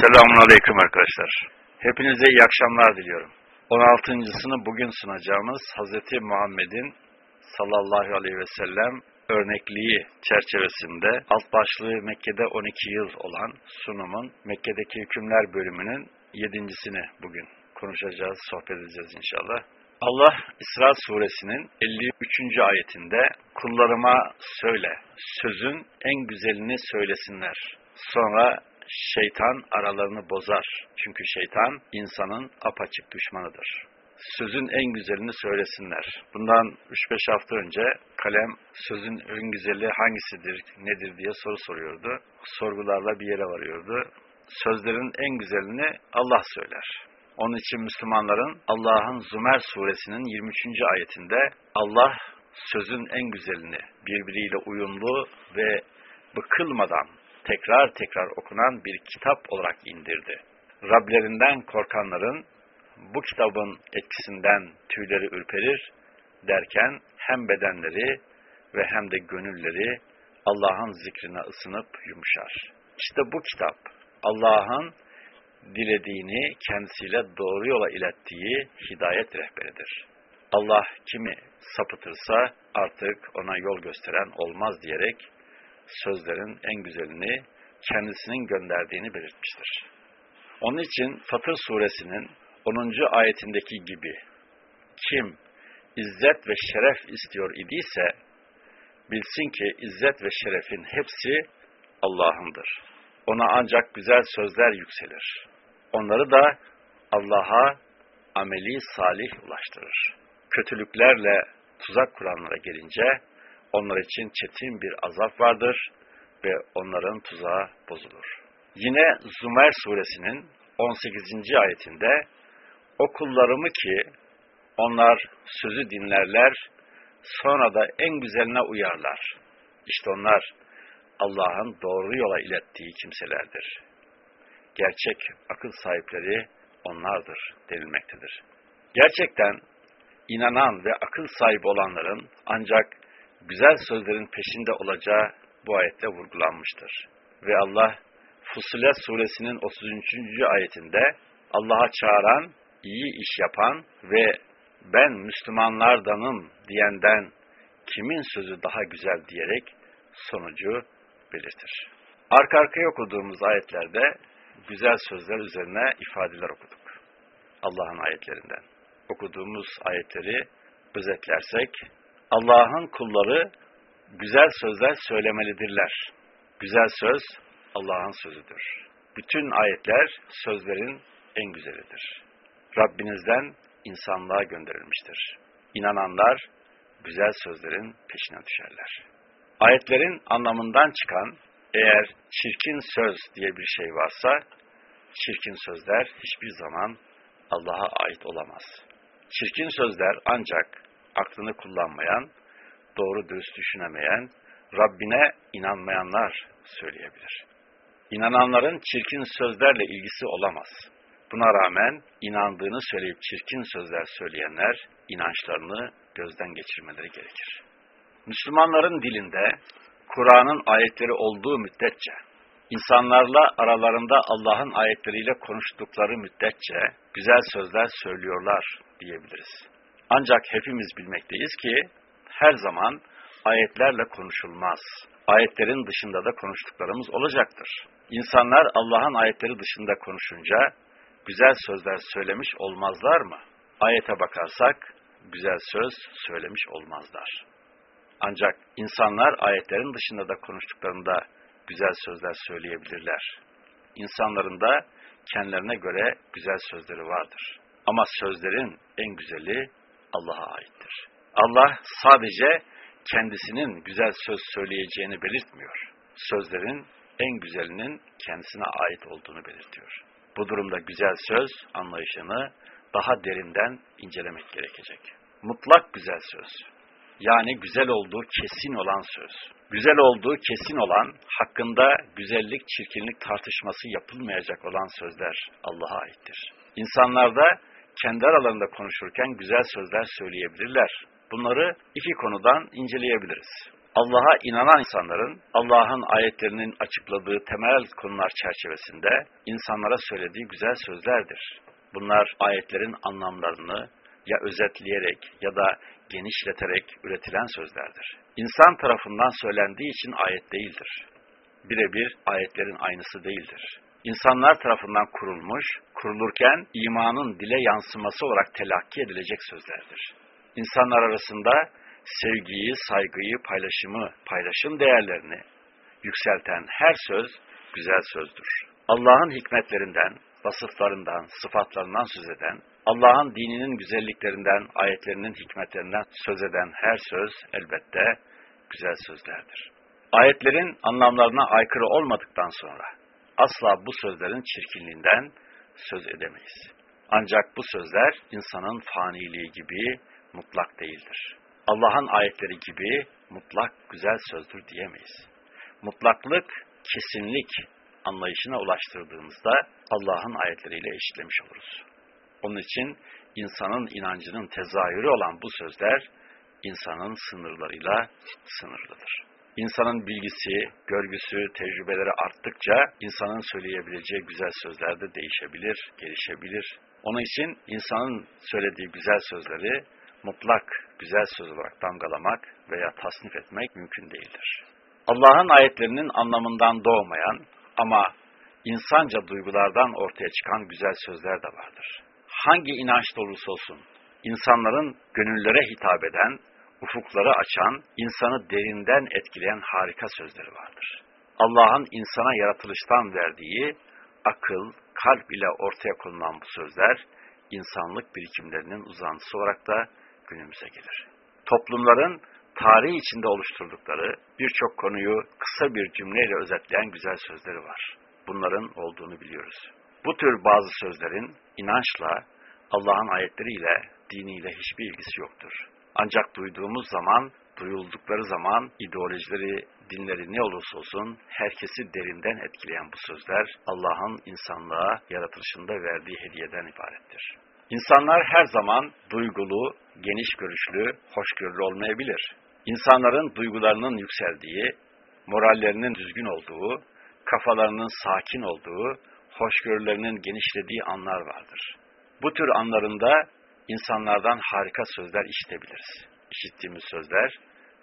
Selamun Aleyküm arkadaşlar. Hepinize iyi akşamlar diliyorum. 16.sını bugün sunacağımız Hz. Muhammed'in sallallahu aleyhi ve sellem örnekliği çerçevesinde alt başlığı Mekke'de 12 yıl olan sunumun Mekke'deki hükümler bölümünün yedincisini bugün konuşacağız, sohbet edeceğiz inşallah. Allah İsra suresinin 53. ayetinde kullarıma söyle, sözün en güzelini söylesinler. Sonra şeytan aralarını bozar. Çünkü şeytan insanın apaçık düşmanıdır. Sözün en güzelini söylesinler. Bundan 3-5 hafta önce kalem sözün en güzeli hangisidir, nedir diye soru soruyordu. Sorgularla bir yere varıyordu. Sözlerin en güzelini Allah söyler. Onun için Müslümanların Allah'ın Zümer suresinin 23. ayetinde Allah sözün en güzelini birbiriyle uyumlu ve bıkılmadan tekrar tekrar okunan bir kitap olarak indirdi. Rablerinden korkanların bu kitabın etkisinden tüyleri ürperir derken hem bedenleri ve hem de gönülleri Allah'ın zikrine ısınıp yumuşar. İşte bu kitap Allah'ın dilediğini kendisiyle doğru yola ilettiği hidayet rehberidir. Allah kimi sapıtırsa artık ona yol gösteren olmaz diyerek sözlerin en güzelini kendisinin gönderdiğini belirtmiştir. Onun için Fatır suresinin 10. ayetindeki gibi kim izzet ve şeref istiyor idiyse bilsin ki izzet ve şerefin hepsi Allah'ındır. Ona ancak güzel sözler yükselir. Onları da Allah'a ameli salih ulaştırır. Kötülüklerle tuzak kuranlara gelince onlar için çetin bir azap vardır ve onların tuzağı bozulur. Yine Zümer suresinin 18. ayetinde o kullarımı ki onlar sözü dinlerler sonra da en güzeline uyarlar. İşte onlar Allah'ın doğru yola ilettiği kimselerdir. Gerçek akıl sahipleri onlardır denilmektedir. Gerçekten inanan ve akıl sahibi olanların ancak güzel sözlerin peşinde olacağı bu ayette vurgulanmıştır. Ve Allah Fusilet suresinin 33. ayetinde Allah'a çağıran, iyi iş yapan ve ben Müslümanlardanım diyenden kimin sözü daha güzel diyerek sonucu belirtir. Arka arkaya okuduğumuz ayetlerde güzel sözler üzerine ifadeler okuduk. Allah'ın ayetlerinden. Okuduğumuz ayetleri özetlersek, Allah'ın kulları güzel sözler söylemelidirler. Güzel söz Allah'ın sözüdür. Bütün ayetler sözlerin en güzelidir. Rabbinizden insanlığa gönderilmiştir. İnananlar güzel sözlerin peşine düşerler. Ayetlerin anlamından çıkan eğer çirkin söz diye bir şey varsa çirkin sözler hiçbir zaman Allah'a ait olamaz. Çirkin sözler ancak aklını kullanmayan, doğru dürüst düşünemeyen, Rabbine inanmayanlar söyleyebilir. İnananların çirkin sözlerle ilgisi olamaz. Buna rağmen inandığını söyleyip çirkin sözler söyleyenler inançlarını gözden geçirmeleri gerekir. Müslümanların dilinde Kur'an'ın ayetleri olduğu müddetçe, insanlarla aralarında Allah'ın ayetleriyle konuştukları müddetçe güzel sözler söylüyorlar diyebiliriz. Ancak hepimiz bilmekteyiz ki her zaman ayetlerle konuşulmaz. Ayetlerin dışında da konuştuklarımız olacaktır. İnsanlar Allah'ın ayetleri dışında konuşunca güzel sözler söylemiş olmazlar mı? Ayete bakarsak güzel söz söylemiş olmazlar. Ancak insanlar ayetlerin dışında da konuştuklarında güzel sözler söyleyebilirler. İnsanların da kendilerine göre güzel sözleri vardır. Ama sözlerin en güzeli Allah'a aittir. Allah sadece kendisinin güzel söz söyleyeceğini belirtmiyor. Sözlerin en güzelinin kendisine ait olduğunu belirtiyor. Bu durumda güzel söz anlayışını daha derinden incelemek gerekecek. Mutlak güzel söz, yani güzel olduğu kesin olan söz. Güzel olduğu kesin olan, hakkında güzellik, çirkinlik tartışması yapılmayacak olan sözler Allah'a aittir. İnsanlar da kendi aralarında konuşurken güzel sözler söyleyebilirler. Bunları iki konudan inceleyebiliriz. Allah'a inanan insanların Allah'ın ayetlerinin açıkladığı temel konular çerçevesinde insanlara söylediği güzel sözlerdir. Bunlar ayetlerin anlamlarını ya özetleyerek ya da genişleterek üretilen sözlerdir. İnsan tarafından söylendiği için ayet değildir. Birebir ayetlerin aynısı değildir. İnsanlar tarafından kurulmuş, kurulurken imanın dile yansıması olarak telakki edilecek sözlerdir. İnsanlar arasında sevgiyi, saygıyı, paylaşımı, paylaşım değerlerini yükselten her söz güzel sözdür. Allah'ın hikmetlerinden, vasıflarından, sıfatlarından söz eden, Allah'ın dininin güzelliklerinden, ayetlerinin hikmetlerinden söz eden her söz elbette güzel sözlerdir. Ayetlerin anlamlarına aykırı olmadıktan sonra asla bu sözlerin çirkinliğinden söz edemeyiz. Ancak bu sözler insanın faniliği gibi mutlak değildir. Allah'ın ayetleri gibi mutlak güzel sözdür diyemeyiz. Mutlaklık, kesinlik anlayışına ulaştırdığımızda Allah'ın ayetleriyle eşitlemiş oluruz. Onun için insanın inancının tezahürü olan bu sözler insanın sınırlarıyla sınırlıdır. İnsanın bilgisi, görgüsü, tecrübeleri arttıkça insanın söyleyebileceği güzel sözler de değişebilir, gelişebilir. Onun için insanın söylediği güzel sözleri mutlak güzel söz olarak damgalamak veya tasnif etmek mümkün değildir. Allah'ın ayetlerinin anlamından doğmayan ama insanca duygulardan ortaya çıkan güzel sözler de vardır. Hangi inançta olursa olsun, insanların gönüllere hitap eden, ufukları açan, insanı derinden etkileyen harika sözleri vardır. Allah'ın insana yaratılıştan verdiği akıl, kalp ile ortaya konulan bu sözler, insanlık birikimlerinin uzantısı olarak da günümüze gelir. Toplumların tarih içinde oluşturdukları birçok konuyu kısa bir cümleyle özetleyen güzel sözleri var. Bunların olduğunu biliyoruz. Bu tür bazı sözlerin inançla, Allah'ın ayetleriyle, diniyle hiçbir ilgisi yoktur. Ancak duyduğumuz zaman, duyuldukları zaman ideolojileri, dinleri ne olursa olsun herkesi derinden etkileyen bu sözler Allah'ın insanlığa yaratılışında verdiği hediyeden ibarettir. İnsanlar her zaman duygulu, geniş görüşlü, hoşgörülü olmayabilir. İnsanların duygularının yükseldiği, morallerinin düzgün olduğu, kafalarının sakin olduğu, hoşgörülerinin genişlediği anlar vardır. Bu tür anlarında insanlardan harika sözler işitebiliriz. İşittiğimiz sözler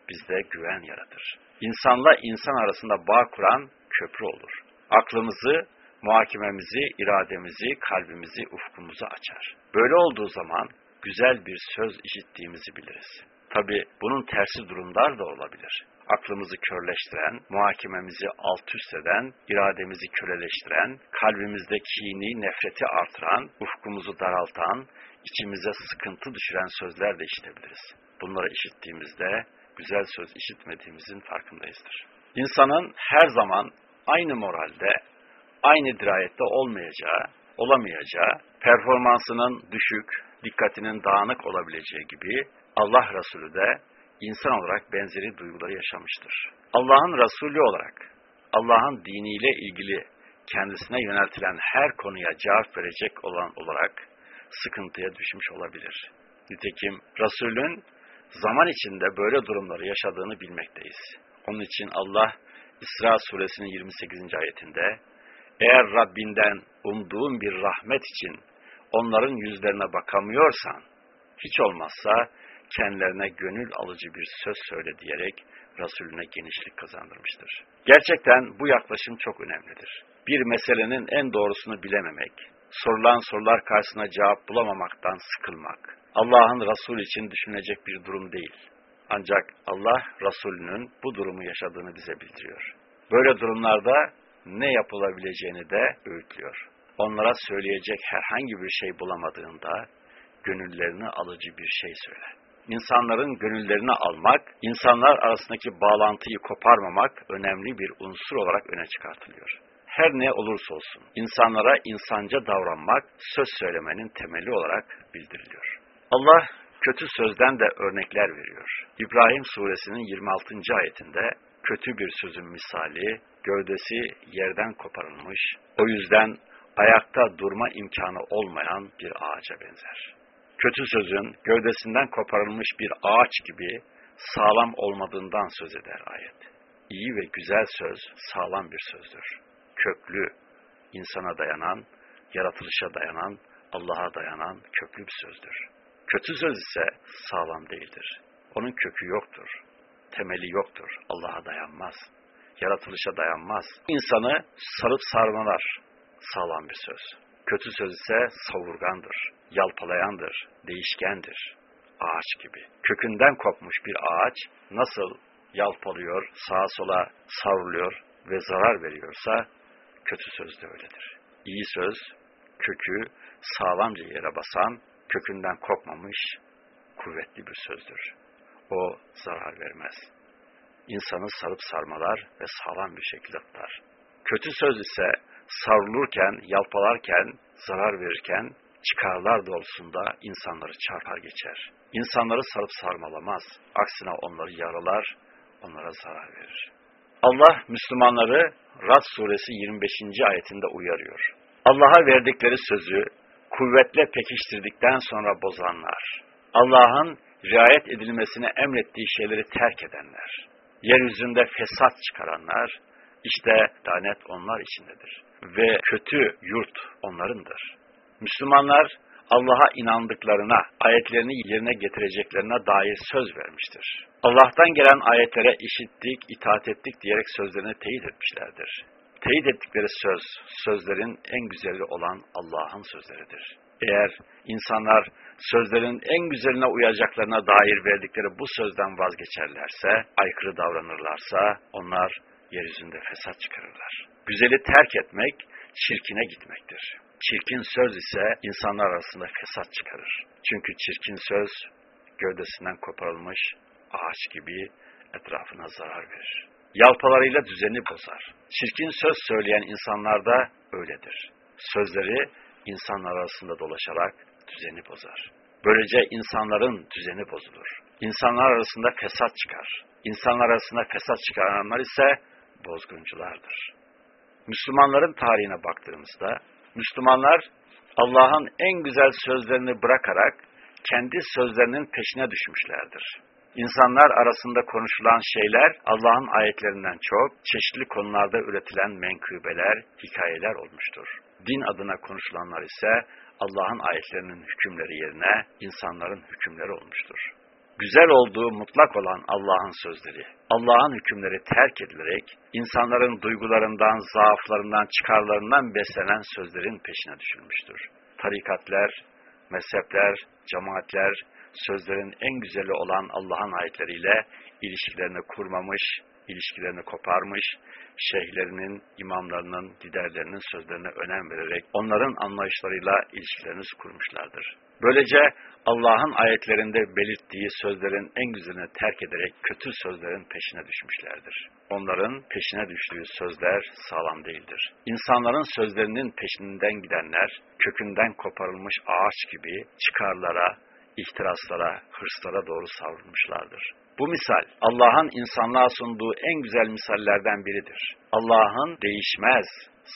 bizde güven yaratır. İnsanla insan arasında bağ kuran köprü olur. Aklımızı, muhakememizi, irademizi, kalbimizi, ufkumuzu açar. Böyle olduğu zaman güzel bir söz işittiğimizi biliriz. Tabi bunun tersi durumlar da olabilir. Aklımızı körleştiren, muhakememizi alt üst eden, irademizi köleleştiren, kalbimizde kini, nefreti artıran, ufkumuzu daraltan, içimize sıkıntı düşüren sözler de işitebiliriz. Bunları işittiğimizde güzel söz işitmediğimizin farkındayızdır. İnsanın her zaman aynı moralde, aynı dirayette olmayacağı, olamayacağı, performansının düşük, dikkatinin dağınık olabileceği gibi Allah Resulü de insan olarak benzeri duyguları yaşamıştır. Allah'ın Resulü olarak, Allah'ın diniyle ilgili kendisine yöneltilen her konuya cevap verecek olan olarak sıkıntıya düşmüş olabilir. Nitekim Resulün zaman içinde böyle durumları yaşadığını bilmekteyiz. Onun için Allah İsra suresinin 28. ayetinde eğer Rabbinden umduğun bir rahmet için onların yüzlerine bakamıyorsan, hiç olmazsa kendilerine gönül alıcı bir söz söyle diyerek Resulüne genişlik kazandırmıştır. Gerçekten bu yaklaşım çok önemlidir. Bir meselenin en doğrusunu bilememek, sorulan sorular karşısına cevap bulamamaktan sıkılmak, Allah'ın Resul için düşünecek bir durum değil. Ancak Allah Resulünün bu durumu yaşadığını bize bildiriyor. Böyle durumlarda ne yapılabileceğini de öğütlüyor. Onlara söyleyecek herhangi bir şey bulamadığında gönüllerini alıcı bir şey söyle. İnsanların gönüllerini almak, insanlar arasındaki bağlantıyı koparmamak önemli bir unsur olarak öne çıkartılıyor. Her ne olursa olsun insanlara insanca davranmak söz söylemenin temeli olarak bildiriliyor. Allah kötü sözden de örnekler veriyor. İbrahim suresinin 26. ayetinde kötü bir sözün misali, gövdesi yerden koparılmış, o yüzden ayakta durma imkanı olmayan bir ağaca benzer. Kötü sözün gövdesinden koparılmış bir ağaç gibi sağlam olmadığından söz eder ayet. İyi ve güzel söz sağlam bir sözdür. Köklü, insana dayanan, yaratılışa dayanan, Allah'a dayanan köklü bir sözdür. Kötü söz ise sağlam değildir. Onun kökü yoktur, temeli yoktur, Allah'a dayanmaz, yaratılışa dayanmaz. İnsanı sarıp sarmalar sağlam bir söz. Kötü söz ise savurgandır, yalpalayandır, değişkendir, ağaç gibi. Kökünden kopmuş bir ağaç nasıl yalpalıyor, sağa sola savruluyor ve zarar veriyorsa kötü söz de öyledir. İyi söz, kökü sağlamca yere basan, kökünden kopmamış, kuvvetli bir sözdür. O zarar vermez. İnsanı sarıp sarmalar ve sağlam bir şekilde tutar. Kötü söz ise savrulurken, yalpalarken, zarar verirken çıkarlar doğrultusunda insanları çarpar geçer. İnsanları sarıp sarmalamaz. Aksine onları yaralar, onlara zarar verir. Allah Müslümanları Rad suresi 25. ayetinde uyarıyor. Allah'a verdikleri sözü kuvvetle pekiştirdikten sonra bozanlar, Allah'ın riayet edilmesine emrettiği şeyleri terk edenler, yeryüzünde fesat çıkaranlar, işte lanet onlar içindedir. Ve kötü yurt onlarındır. Müslümanlar Allah'a inandıklarına, ayetlerini yerine getireceklerine dair söz vermiştir. Allah'tan gelen ayetlere işittik, itaat ettik diyerek sözlerini teyit etmişlerdir. Teyit ettikleri söz, sözlerin en güzeli olan Allah'ın sözleridir. Eğer insanlar sözlerin en güzeline uyacaklarına dair verdikleri bu sözden vazgeçerlerse, aykırı davranırlarsa onlar yeryüzünde fesat çıkarırlar. Güzeli terk etmek, çirkine gitmektir. Çirkin söz ise insanlar arasında fesat çıkarır. Çünkü çirkin söz gövdesinden koparılmış ağaç gibi etrafına zarar verir. Yalpalarıyla düzeni bozar. Çirkin söz söyleyen insanlar da öyledir. Sözleri insanlar arasında dolaşarak düzeni bozar. Böylece insanların düzeni bozulur. İnsanlar arasında fesat çıkar. İnsanlar arasında fesat çıkaranlar ise bozgunculardır. Müslümanların tarihine baktığımızda Müslümanlar Allah'ın en güzel sözlerini bırakarak kendi sözlerinin peşine düşmüşlerdir. İnsanlar arasında konuşulan şeyler Allah'ın ayetlerinden çok çeşitli konularda üretilen menkıbeler, hikayeler olmuştur. Din adına konuşulanlar ise Allah'ın ayetlerinin hükümleri yerine insanların hükümleri olmuştur. Güzel olduğu mutlak olan Allah'ın sözleri, Allah'ın hükümleri terk edilerek insanların duygularından, zaaflarından, çıkarlarından beslenen sözlerin peşine düşülmüştür. Tarikatler, mezhepler, cemaatler, sözlerin en güzeli olan Allah'ın ayetleriyle ilişkilerini kurmamış, ilişkilerini koparmış, şeyhlerinin, imamlarının, liderlerinin sözlerine önem vererek onların anlayışlarıyla ilişkilerini kurmuşlardır. Böylece Allah'ın ayetlerinde belirttiği sözlerin en güzelini terk ederek kötü sözlerin peşine düşmüşlerdir. Onların peşine düştüğü sözler sağlam değildir. İnsanların sözlerinin peşinden gidenler kökünden koparılmış ağaç gibi çıkarlara, ihtiraslara, hırslara doğru savrulmuşlardır. Bu misal Allah'ın insanlığa sunduğu en güzel misallerden biridir. Allah'ın değişmez,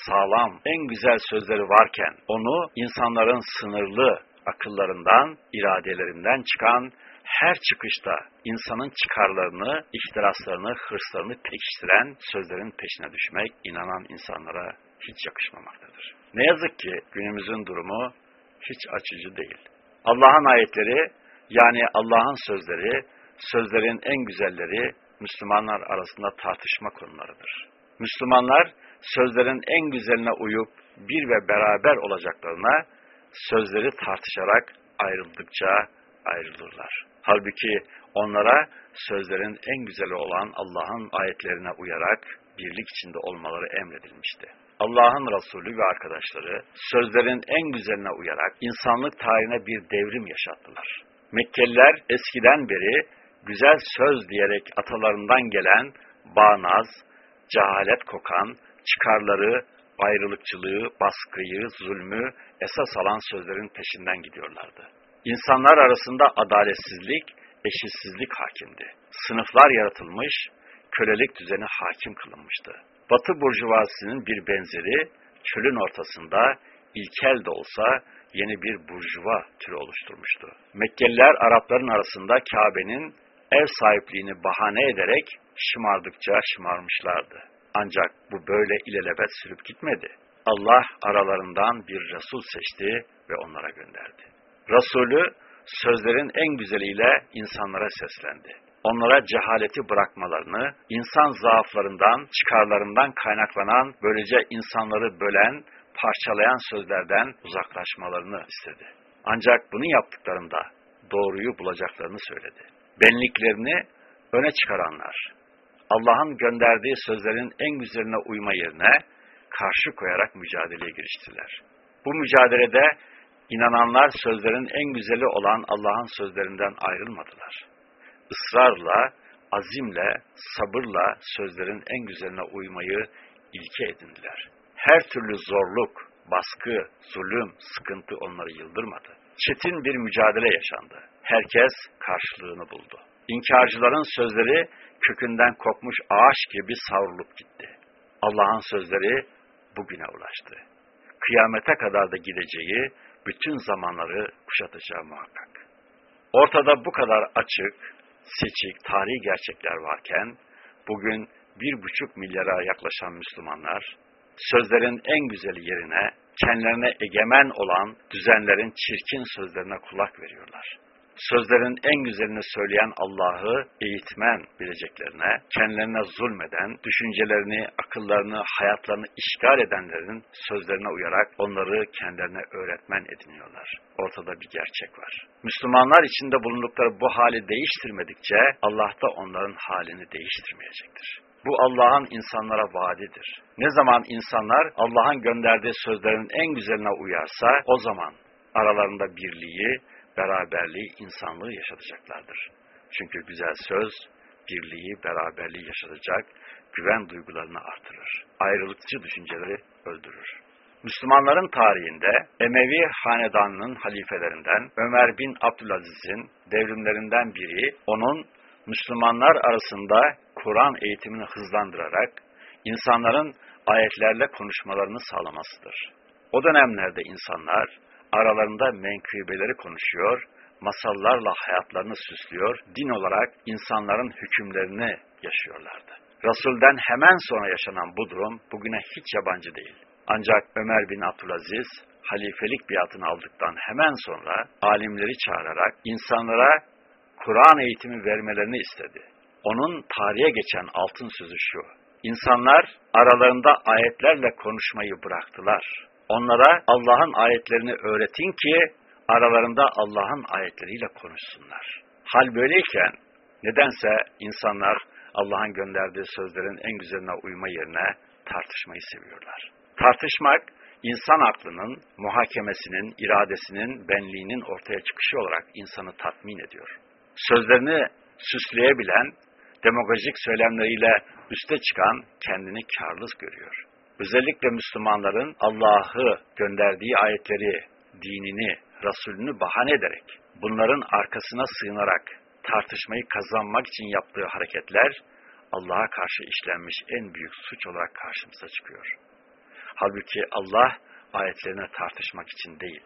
sağlam, en güzel sözleri varken onu insanların sınırlı akıllarından, iradelerinden çıkan her çıkışta insanın çıkarlarını, ihtiraslarını, hırslarını pekiştiren sözlerin peşine düşmek inanan insanlara hiç yakışmamaktadır. Ne yazık ki günümüzün durumu hiç açıcı değil. Allah'ın ayetleri yani Allah'ın sözleri, sözlerin en güzelleri Müslümanlar arasında tartışma konularıdır. Müslümanlar sözlerin en güzeline uyup bir ve beraber olacaklarına sözleri tartışarak ayrıldıkça ayrılırlar. Halbuki onlara sözlerin en güzeli olan Allah'ın ayetlerine uyarak birlik içinde olmaları emredilmişti. Allah'ın Resulü ve arkadaşları sözlerin en güzeline uyarak insanlık tarihine bir devrim yaşattılar. Mekkeliler eskiden beri güzel söz diyerek atalarından gelen bağnaz, cehalet kokan, çıkarları, ayrılıkçılığı, baskıyı, zulmü esas alan sözlerin peşinden gidiyorlardı. İnsanlar arasında adaletsizlik, eşitsizlik hakimdi. Sınıflar yaratılmış, kölelik düzeni hakim kılınmıştı. Batı burjuvazisinin bir benzeri çölün ortasında ilkel de olsa yeni bir burjuva türü oluşturmuştu. Mekkeliler Arapların arasında Kabe'nin ev sahipliğini bahane ederek şımardıkça şımarmışlardı. Ancak bu böyle ilelebet sürüp gitmedi. Allah aralarından bir Resul seçti ve onlara gönderdi. Resulü sözlerin en güzeliyle insanlara seslendi. Onlara cehaleti bırakmalarını, insan zaaflarından, çıkarlarından kaynaklanan, böylece insanları bölen, parçalayan sözlerden uzaklaşmalarını istedi. Ancak bunu yaptıklarında doğruyu bulacaklarını söyledi. Benliklerini öne çıkaranlar, Allah'ın gönderdiği sözlerin en güzeline uyma yerine karşı koyarak mücadeleye giriştiler. Bu mücadelede inananlar sözlerin en güzeli olan Allah'ın sözlerinden ayrılmadılar. Israrla, azimle, sabırla sözlerin en güzeline uymayı ilke edindiler. Her türlü zorluk, baskı, zulüm, sıkıntı onları yıldırmadı. Çetin bir mücadele yaşandı. Herkes karşılığını buldu. İnkarcıların sözleri kökünden kopmuş ağaç gibi savrulup gitti. Allah'ın sözleri bugüne ulaştı. Kıyamete kadar da gideceği bütün zamanları kuşatacağı muhakkak. Ortada bu kadar açık, seçik, tarihi gerçekler varken, bugün bir buçuk milyara yaklaşan Müslümanlar, sözlerin en güzeli yerine, kendilerine egemen olan düzenlerin çirkin sözlerine kulak veriyorlar sözlerin en güzelini söyleyen Allah'ı eğitmen bileceklerine, kendilerine zulmeden, düşüncelerini, akıllarını, hayatlarını işgal edenlerin sözlerine uyarak onları kendilerine öğretmen ediniyorlar. Ortada bir gerçek var. Müslümanlar içinde bulundukları bu hali değiştirmedikçe Allah da onların halini değiştirmeyecektir. Bu Allah'ın insanlara vaadidir. Ne zaman insanlar Allah'ın gönderdiği sözlerin en güzeline uyarsa o zaman aralarında birliği, beraberliği, insanlığı yaşatacaklardır. Çünkü güzel söz, birliği, beraberliği yaşatacak, güven duygularını artırır. Ayrılıkçı düşünceleri öldürür. Müslümanların tarihinde Emevi hanedanının halifelerinden Ömer bin Abdülaziz'in devrimlerinden biri onun Müslümanlar arasında Kur'an eğitimini hızlandırarak insanların ayetlerle konuşmalarını sağlamasıdır. O dönemlerde insanlar aralarında menkıbeleri konuşuyor, masallarla hayatlarını süslüyor, din olarak insanların hükümlerini yaşıyorlardı. Resul'den hemen sonra yaşanan bu durum bugüne hiç yabancı değil. Ancak Ömer bin Abdülaziz halifelik biatını aldıktan hemen sonra alimleri çağırarak insanlara Kur'an eğitimi vermelerini istedi. Onun tarihe geçen altın sözü şu. İnsanlar aralarında ayetlerle konuşmayı bıraktılar. Onlara Allah'ın ayetlerini öğretin ki aralarında Allah'ın ayetleriyle konuşsunlar. Hal böyleyken nedense insanlar Allah'ın gönderdiği sözlerin en güzeline uyma yerine tartışmayı seviyorlar. Tartışmak insan aklının, muhakemesinin, iradesinin, benliğinin ortaya çıkışı olarak insanı tatmin ediyor. Sözlerini süsleyebilen, demagojik söylemleriyle üste çıkan kendini karlı görüyor özellikle Müslümanların Allah'ı gönderdiği ayetleri, dinini, Resulünü bahane ederek, bunların arkasına sığınarak tartışmayı kazanmak için yaptığı hareketler, Allah'a karşı işlenmiş en büyük suç olarak karşımıza çıkıyor. Halbuki Allah ayetlerine tartışmak için değil,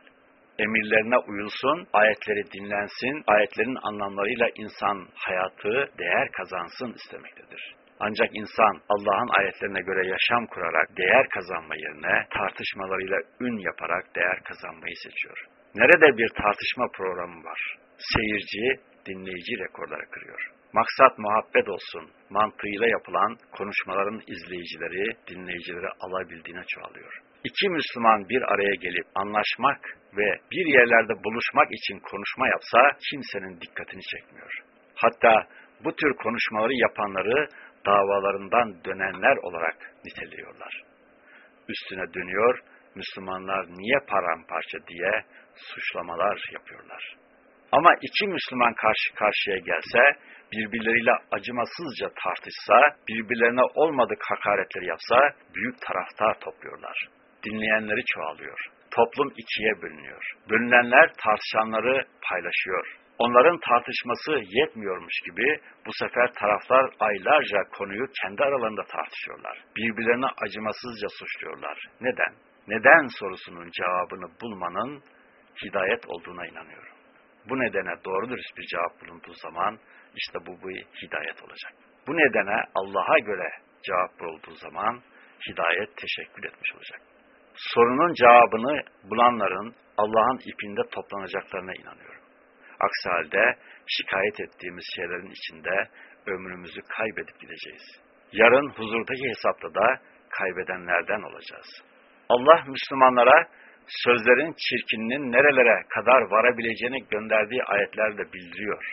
emirlerine uyulsun, ayetleri dinlensin, ayetlerin anlamlarıyla insan hayatı değer kazansın istemektedir. Ancak insan Allah'ın ayetlerine göre yaşam kurarak değer kazanma yerine tartışmalarıyla ün yaparak değer kazanmayı seçiyor. Nerede bir tartışma programı var? Seyirci, dinleyici rekorları kırıyor. Maksat muhabbet olsun, mantığıyla yapılan konuşmaların izleyicileri, dinleyicileri alabildiğine çoğalıyor. İki Müslüman bir araya gelip anlaşmak ve bir yerlerde buluşmak için konuşma yapsa kimsenin dikkatini çekmiyor. Hatta bu tür konuşmaları yapanları davalarından dönenler olarak niteliyorlar. Üstüne dönüyor, Müslümanlar niye paramparça diye suçlamalar yapıyorlar. Ama iki Müslüman karşı karşıya gelse, birbirleriyle acımasızca tartışsa, birbirlerine olmadık hakaretleri yapsa, büyük taraftar topluyorlar. Dinleyenleri çoğalıyor. Toplum ikiye bölünüyor. Bölünenler tartışanları paylaşıyor. Onların tartışması yetmiyormuş gibi bu sefer taraflar aylarca konuyu kendi aralarında tartışıyorlar. Birbirlerine acımasızca suçluyorlar. Neden? Neden sorusunun cevabını bulmanın hidayet olduğuna inanıyorum. Bu nedene doğru dürüst bir cevap bulunduğu zaman işte bu bir hidayet olacak. Bu nedene Allah'a göre cevap olduğu zaman hidayet teşekkür etmiş olacak. Sorunun cevabını bulanların Allah'ın ipinde toplanacaklarına inanıyorum. Aksi halde şikayet ettiğimiz şeylerin içinde ömrümüzü kaybedip gideceğiz. Yarın huzurdaki hesapta da kaybedenlerden olacağız. Allah Müslümanlara sözlerin çirkinliğinin nerelere kadar varabileceğini gönderdiği ayetlerle bildiriyor.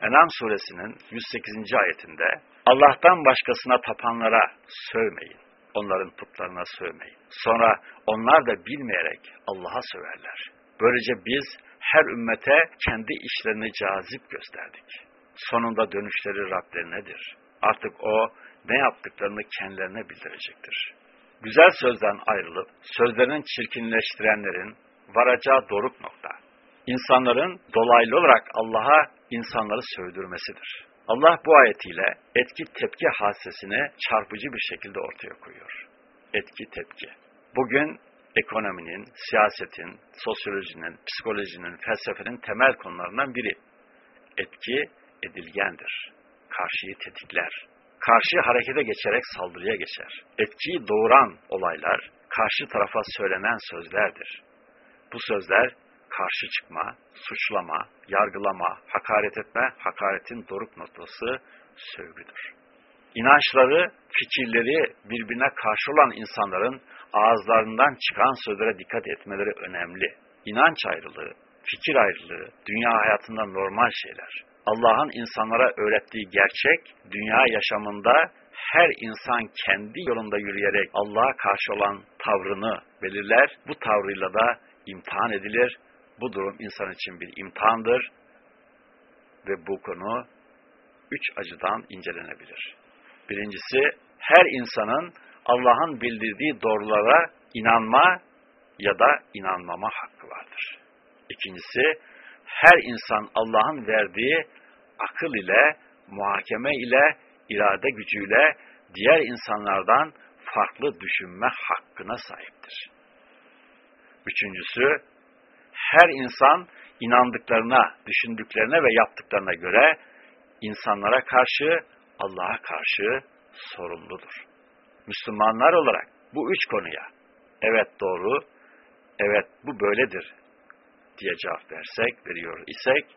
Enam suresinin 108. ayetinde Allah'tan başkasına tapanlara sövmeyin. Onların putlarına sövmeyin. Sonra onlar da bilmeyerek Allah'a söverler. Böylece biz her ümmete kendi işlerini cazip gösterdik. Sonunda dönüşleri Rablerinedir. Artık o ne yaptıklarını kendilerine bildirecektir. Güzel sözden ayrılıp sözlerini çirkinleştirenlerin varacağı doruk nokta. İnsanların dolaylı olarak Allah'a insanları sövdürmesidir. Allah bu ayetiyle etki tepki hadisesini çarpıcı bir şekilde ortaya koyuyor. Etki tepki. Bugün ekonominin, siyasetin, sosyolojinin, psikolojinin, felsefenin temel konularından biri. Etki edilgendir. Karşıyı tetikler. Karşı harekete geçerek saldırıya geçer. Etkiyi doğuran olaylar karşı tarafa söylenen sözlerdir. Bu sözler karşı çıkma, suçlama, yargılama, hakaret etme, hakaretin doruk noktası sövgüdür. İnançları, fikirleri birbirine karşı olan insanların ağızlarından çıkan sözlere dikkat etmeleri önemli. İnanç ayrılığı, fikir ayrılığı, dünya hayatında normal şeyler. Allah'ın insanlara öğrettiği gerçek, dünya yaşamında her insan kendi yolunda yürüyerek Allah'a karşı olan tavrını belirler. Bu tavrıyla da imtihan edilir. Bu durum insan için bir imtihandır ve bu konu üç açıdan incelenebilir. Birincisi, her insanın Allah'ın bildirdiği doğrulara inanma ya da inanmama hakkı vardır. İkincisi, her insan Allah'ın verdiği akıl ile, muhakeme ile, irade gücüyle diğer insanlardan farklı düşünme hakkına sahiptir. Üçüncüsü, her insan inandıklarına, düşündüklerine ve yaptıklarına göre insanlara karşı, Allah'a karşı sorumludur. Müslümanlar olarak bu üç konuya evet doğru, evet bu böyledir diye cevap versek, veriyor isek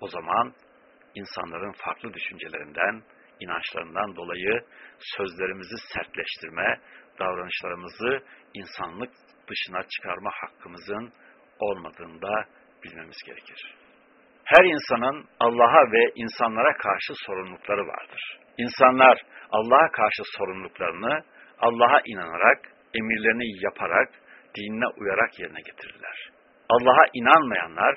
o zaman insanların farklı düşüncelerinden, inançlarından dolayı sözlerimizi sertleştirme, davranışlarımızı insanlık dışına çıkarma hakkımızın olmadığını da bilmemiz gerekir. Her insanın Allah'a ve insanlara karşı sorumlulukları vardır. İnsanlar Allah'a karşı sorumluluklarını Allah'a inanarak, emirlerini yaparak, dinine uyarak yerine getirirler. Allah'a inanmayanlar,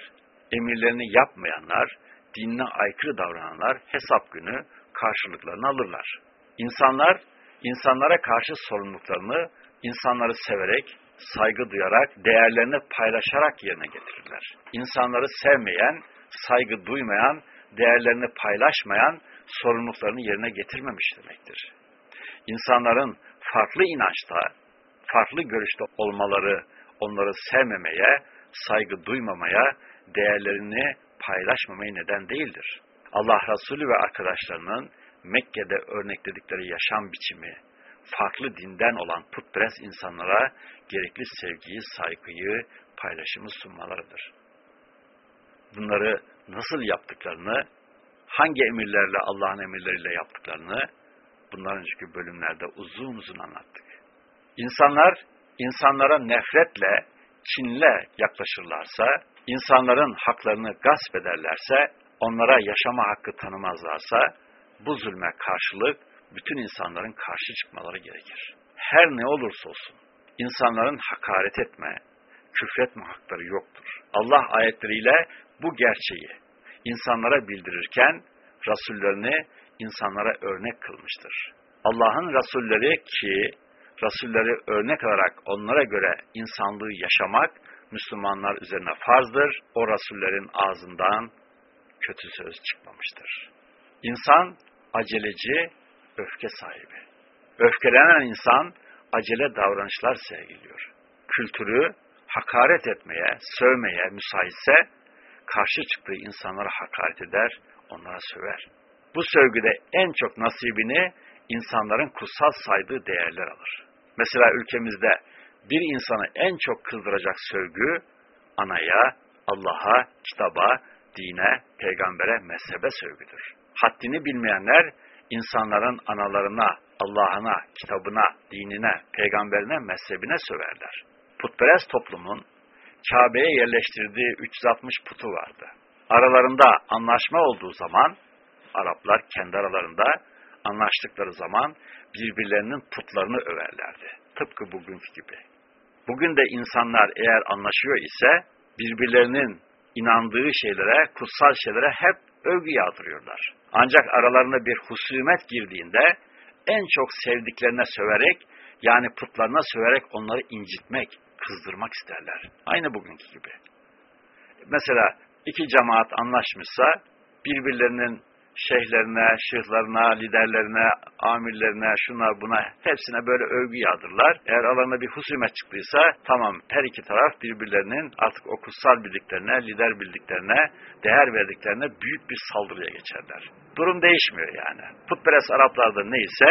emirlerini yapmayanlar, dinine aykırı davrananlar hesap günü karşılıklarını alırlar. İnsanlar, insanlara karşı sorumluluklarını insanları severek, saygı duyarak, değerlerini paylaşarak yerine getirirler. İnsanları sevmeyen, saygı duymayan, değerlerini paylaşmayan, sorumluluklarını yerine getirmemiş demektir. İnsanların farklı inançta, farklı görüşte olmaları onları sevmemeye, saygı duymamaya, değerlerini paylaşmamaya neden değildir. Allah Resulü ve arkadaşlarının Mekke'de örnekledikleri yaşam biçimi, farklı dinden olan putperest insanlara gerekli sevgiyi, saygıyı, paylaşımı sunmalarıdır. Bunları nasıl yaptıklarını, hangi emirlerle, Allah'ın emirleriyle yaptıklarını bundan önceki bölümlerde uzun uzun anlattık. İnsanlar, insanlara nefretle, kinle yaklaşırlarsa, insanların haklarını gasp ederlerse, onlara yaşama hakkı tanımazlarsa, bu zulme karşılık bütün insanların karşı çıkmaları gerekir. Her ne olursa olsun, insanların hakaret etme, küfretme hakları yoktur. Allah ayetleriyle bu gerçeği insanlara bildirirken, Rasullerini insanlara örnek kılmıştır. Allah'ın Rasulleri ki, Rasulleri örnek alarak onlara göre insanlığı yaşamak, Müslümanlar üzerine farzdır. O Rasullerin ağzından kötü söz çıkmamıştır. İnsan aceleci, öfke sahibi. Öfkelenen insan acele davranışlar sergiliyor. Kültürü hakaret etmeye, sövmeye müsaitse karşı çıktığı insanlara hakaret eder, onlara söver. Bu sövgüde en çok nasibini insanların kutsal saydığı değerler alır. Mesela ülkemizde bir insanı en çok kızdıracak sövgü anaya, Allah'a, kitaba, dine, peygambere, mezhebe sövgüdür. Haddini bilmeyenler insanların analarına, Allah'ına, kitabına, dinine, peygamberine, mezhebine söverler. Putperest toplumun Kabe'ye yerleştirdiği 360 putu vardı. Aralarında anlaşma olduğu zaman, Araplar kendi aralarında anlaştıkları zaman birbirlerinin putlarını överlerdi. Tıpkı bugünkü gibi. Bugün de insanlar eğer anlaşıyor ise birbirlerinin inandığı şeylere, kutsal şeylere hep övgü yağdırıyorlar. Ancak aralarında bir husumet girdiğinde en çok sevdiklerine söverek, yani putlarına söverek onları incitmek, kızdırmak isterler. Aynı bugünkü gibi. Mesela iki cemaat anlaşmışsa birbirlerinin şeyhlerine, şıhlarına, liderlerine, amirlerine, şuna buna hepsine böyle övgü yağdırırlar. Eğer aralarında bir husumet çıktıysa tamam her iki taraf birbirlerinin artık o kutsal bildiklerine, lider bildiklerine, değer verdiklerine büyük bir saldırıya geçerler. Durum değişmiyor yani. Putperest Araplarda neyse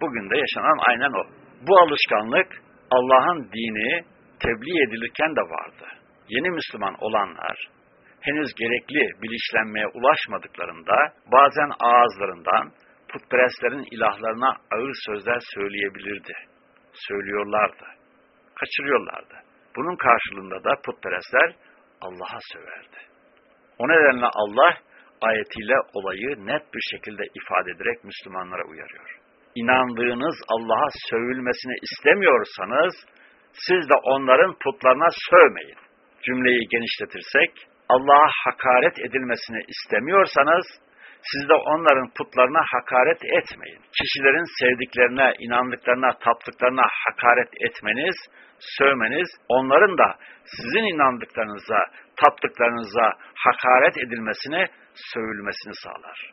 bugün de yaşanan aynen o. Bu alışkanlık Allah'ın dini tebliğ edilirken de vardı. Yeni Müslüman olanlar henüz gerekli bilinçlenmeye ulaşmadıklarında bazen ağızlarından putperestlerin ilahlarına ağır sözler söyleyebilirdi. Söylüyorlardı. Kaçırıyorlardı. Bunun karşılığında da putperestler Allah'a söverdi. O nedenle Allah ayetiyle olayı net bir şekilde ifade ederek Müslümanlara uyarıyor. İnandığınız Allah'a sövülmesini istemiyorsanız siz de onların putlarına sövmeyin. Cümleyi genişletirsek Allah'a hakaret edilmesini istemiyorsanız, siz de onların putlarına hakaret etmeyin. Kişilerin sevdiklerine, inandıklarına, taptıklarına hakaret etmeniz, sövmeniz, onların da sizin inandıklarınıza, taptıklarınıza hakaret edilmesini, sövülmesini sağlar.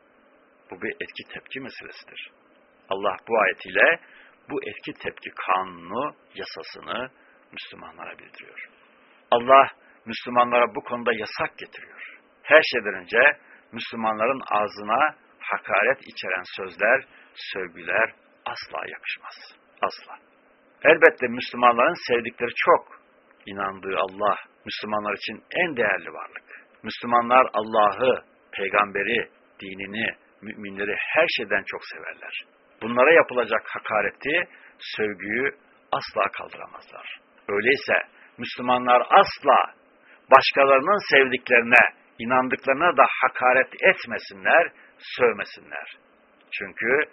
Bu bir etki tepki meselesidir. Allah bu ayetiyle bu etki tepki kanunu, yasasını Müslümanlara bildiriyor. Allah Müslümanlara bu konuda yasak getiriyor. Her şeyden önce Müslümanların ağzına hakaret içeren sözler, sövgüler asla yakışmaz. Asla. Elbette Müslümanların sevdikleri çok. İnandığı Allah, Müslümanlar için en değerli varlık. Müslümanlar Allah'ı, peygamberi, dinini, müminleri her şeyden çok severler. Bunlara yapılacak hakareti, sövgüyü asla kaldıramazlar. Öyleyse Müslümanlar asla başkalarının sevdiklerine, inandıklarına da hakaret etmesinler, sövmesinler. Çünkü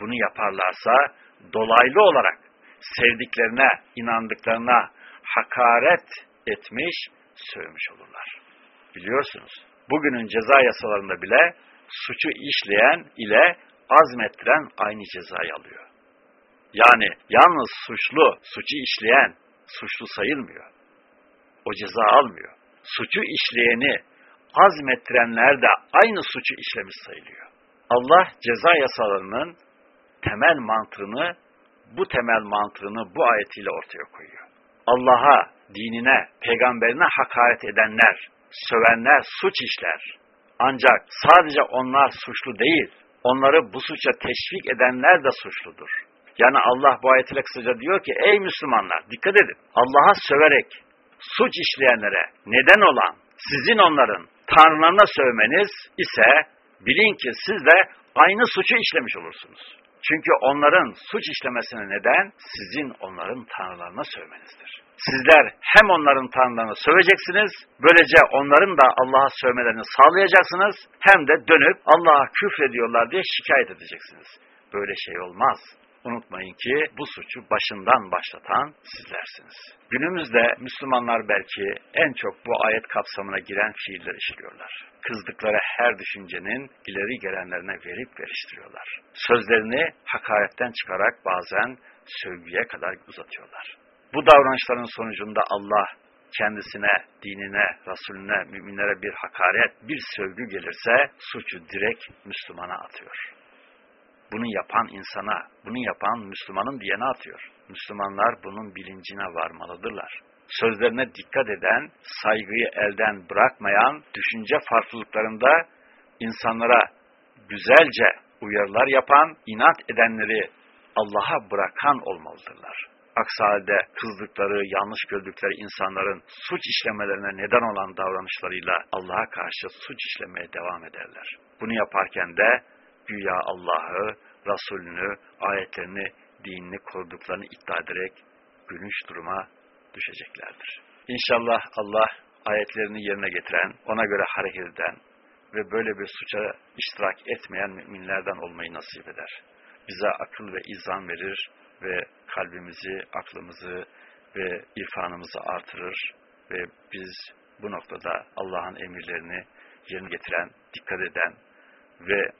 bunu yaparlarsa dolaylı olarak sevdiklerine, inandıklarına hakaret etmiş, sövmüş olurlar. Biliyorsunuz, bugünün ceza yasalarında bile suçu işleyen ile azmettiren aynı cezayı alıyor. Yani yalnız suçlu, suçu işleyen suçlu sayılmıyor o ceza almıyor. Suçu işleyeni azmettirenler de aynı suçu işlemiş sayılıyor. Allah ceza yasalarının temel mantığını, bu temel mantığını bu ayetiyle ortaya koyuyor. Allah'a, dinine, peygamberine hakaret edenler, sövenler suç işler. Ancak sadece onlar suçlu değil, onları bu suça teşvik edenler de suçludur. Yani Allah bu ayetiyle kısaca diyor ki, ey Müslümanlar dikkat edin, Allah'a söverek, suç işleyenlere neden olan sizin onların tanrılarına sövmeniz ise bilin ki siz de aynı suçu işlemiş olursunuz. Çünkü onların suç işlemesine neden sizin onların tanrılarına sövmenizdir. Sizler hem onların tanrılarına söveceksiniz, böylece onların da Allah'a sövmelerini sağlayacaksınız, hem de dönüp Allah'a küfrediyorlar diye şikayet edeceksiniz. Böyle şey olmaz. Unutmayın ki bu suçu başından başlatan sizlersiniz. Günümüzde Müslümanlar belki en çok bu ayet kapsamına giren fiiller işliyorlar. Kızdıkları her düşüncenin ileri gelenlerine verip veriştiriyorlar. Sözlerini hakaretten çıkarak bazen sövgüye kadar uzatıyorlar. Bu davranışların sonucunda Allah kendisine, dinine, Resulüne, müminlere bir hakaret, bir sövgü gelirse suçu direkt Müslümana atıyor bunu yapan insana, bunu yapan Müslümanın diyene atıyor. Müslümanlar bunun bilincine varmalıdırlar. Sözlerine dikkat eden, saygıyı elden bırakmayan, düşünce farklılıklarında insanlara güzelce uyarılar yapan, inat edenleri Allah'a bırakan olmalıdırlar. Aksi halde kızdıkları, yanlış gördükleri insanların suç işlemelerine neden olan davranışlarıyla Allah'a karşı suç işlemeye devam ederler. Bunu yaparken de güya Allah'ı, Resulünü, ayetlerini, dinini koruduklarını iddia ederek gülünç duruma düşeceklerdir. İnşallah Allah ayetlerini yerine getiren, ona göre hareket eden ve böyle bir suça iştirak etmeyen müminlerden olmayı nasip eder. Bize akıl ve izan verir ve kalbimizi, aklımızı ve irfanımızı artırır ve biz bu noktada Allah'ın emirlerini yerine getiren, dikkat eden ve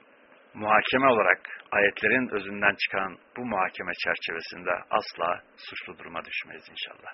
muhakeme olarak ayetlerin özünden çıkan bu muhakeme çerçevesinde asla suçlu duruma düşmeyiz inşallah.